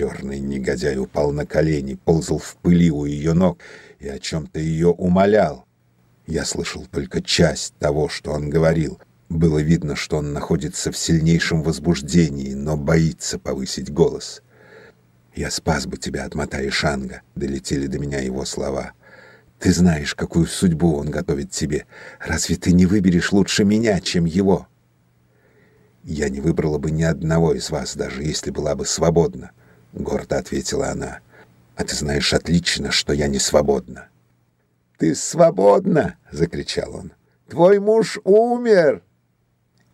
Черный негодяй упал на колени, ползал в пыли у ее ног и о чем-то ее умолял. Я слышал только часть того, что он говорил. Было видно, что он находится в сильнейшем возбуждении, но боится повысить голос. «Я спас бы тебя от Мата и Шанга», — долетели до меня его слова. «Ты знаешь, какую судьбу он готовит тебе. Разве ты не выберешь лучше меня, чем его?» «Я не выбрала бы ни одного из вас, даже если была бы свободна», — гордо ответила она. «А ты знаешь отлично, что я не свободна». «Ты свободна!» — закричал он. «Твой муж умер!»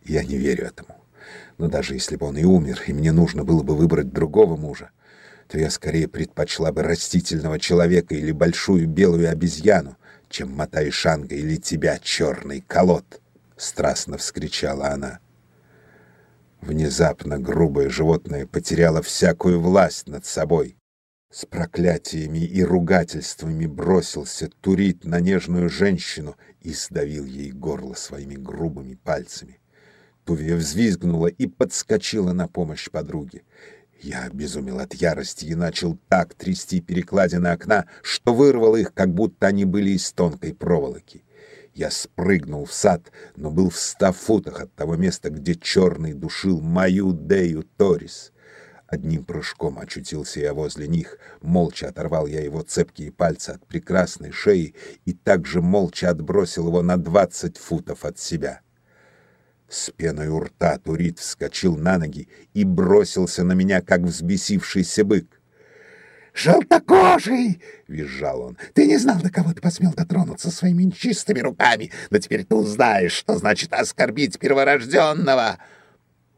Я не верю этому. Но даже если бы он и умер, и мне нужно было бы выбрать другого мужа, то я скорее предпочла бы растительного человека или большую белую обезьяну, чем Матай Шанга или тебя, черный колод!» — страстно вскричала она. Внезапно грубое животное потеряло всякую власть над собой. С проклятиями и ругательствами бросился Турит на нежную женщину и сдавил ей горло своими грубыми пальцами. Тувия взвизгнула и подскочила на помощь подруге. Я обезумел от ярости и начал так трясти перекладины окна, что вырвал их, как будто они были из тонкой проволоки. Я спрыгнул в сад, но был в ста футах от того места, где черный душил мою Дею Торис. Одним прыжком очутился я возле них, молча оторвал я его цепкие пальцы от прекрасной шеи и также молча отбросил его на двадцать футов от себя. С пеной у рта Турит вскочил на ноги и бросился на меня, как взбесившийся бык. «Желтокожий!» — визжал он. «Ты не знал, до кого ты посмел дотронуться своими нечистыми руками, но теперь ты узнаешь, что значит оскорбить перворожденного!»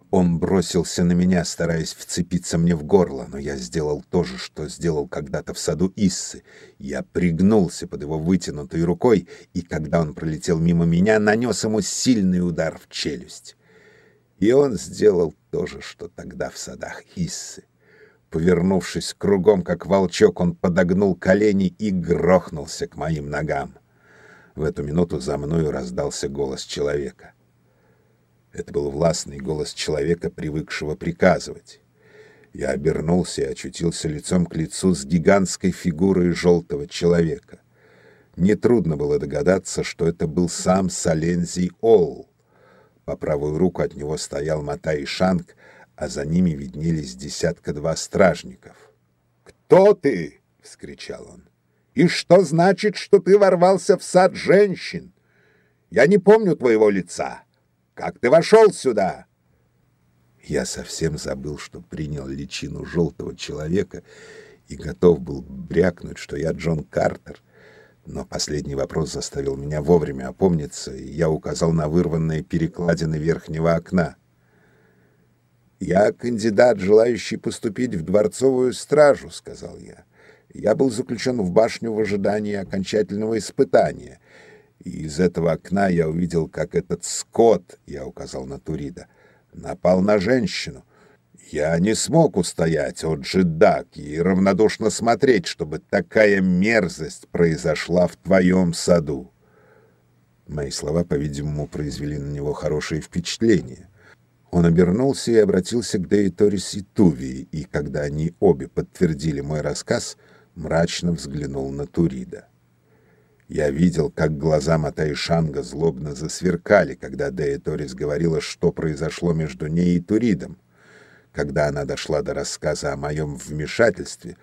Он бросился на меня, стараясь вцепиться мне в горло, но я сделал то же, что сделал когда-то в саду Иссы. Я пригнулся под его вытянутой рукой, и когда он пролетел мимо меня, нанес ему сильный удар в челюсть. И он сделал то же, что тогда в садах Иссы. Повернувшись кругом, как волчок, он подогнул колени и грохнулся к моим ногам. В эту минуту за мною раздался голос человека. Это был властный голос человека, привыкшего приказывать. Я обернулся и очутился лицом к лицу с гигантской фигурой желтого человека. Нетрудно было догадаться, что это был сам Солензий Ол. По правую руку от него стоял Матай Шанг, а за ними виднелись десятка-два стражников. «Кто ты?» — вскричал он. «И что значит, что ты ворвался в сад женщин? Я не помню твоего лица». Как ты вошел сюда?» Я совсем забыл, что принял личину желтого человека и готов был брякнуть, что я Джон Картер. Но последний вопрос заставил меня вовремя опомниться, и я указал на вырванные перекладины верхнего окна. «Я кандидат, желающий поступить в дворцовую стражу», — сказал я. «Я был заключен в башню в ожидании окончательного испытания» и из этого окна я увидел, как этот скот, я указал на Турида, напал на женщину. Я не смог устоять от джедак и равнодушно смотреть, чтобы такая мерзость произошла в твоем саду. Мои слова, по-видимому, произвели на него хорошее впечатление. Он обернулся и обратился к Деиторис и Тувии, и когда они обе подтвердили мой рассказ, мрачно взглянул на Турида. Я видел, как глаза Матаишанга злобно засверкали, когда Дея Торис говорила, что произошло между ней и Туридом. Когда она дошла до рассказа о моем вмешательстве,